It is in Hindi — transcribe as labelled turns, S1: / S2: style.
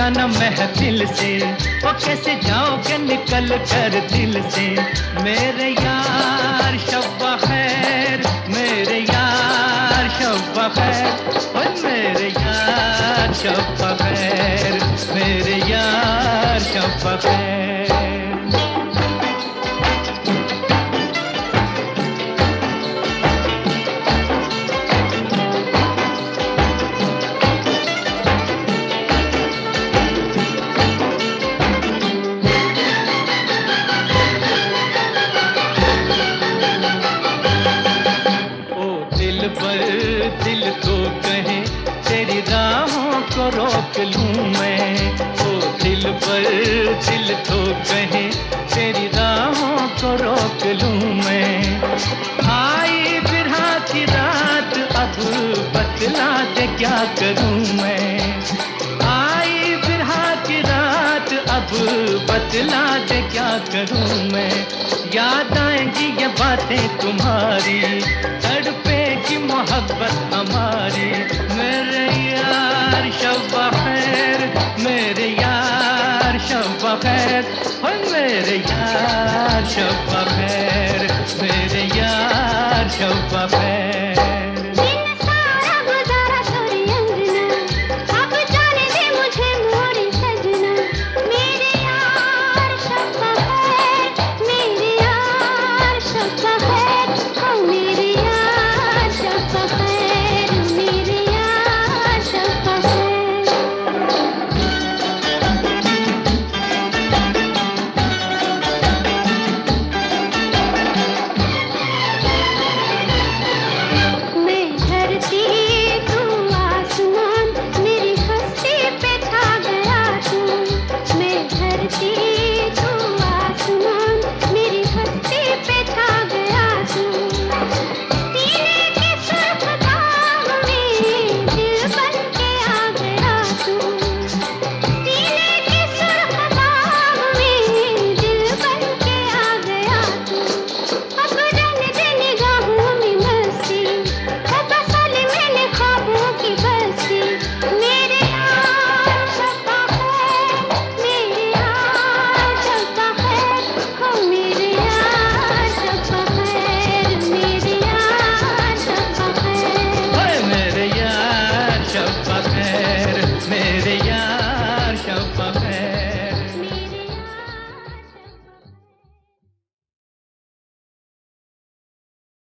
S1: जाना महफिल से। और कैसे जाओगे निकल कर दिल से? मेरे यार, शब्बा खैर। मेरे यार, शब्बा खैर। और मेरे यार, शब्बा खैर। मेरे यार, शब्बा खैर। रोक लूँ मैं। ओ दिल पर दिल तो कहे, तेरी राहों को रोक लूँ मैं। आई बिरहा की रात, अब बतला दे क्या करूँ मैं? आई बिरहा की रात, अब बतला दे क्या करूँ मैं? याद आएँगी ये बातें तुम्हारी तड़पेगी मोहब्बत खैर मेरे यार शब्बा खैर मेरे यार खैर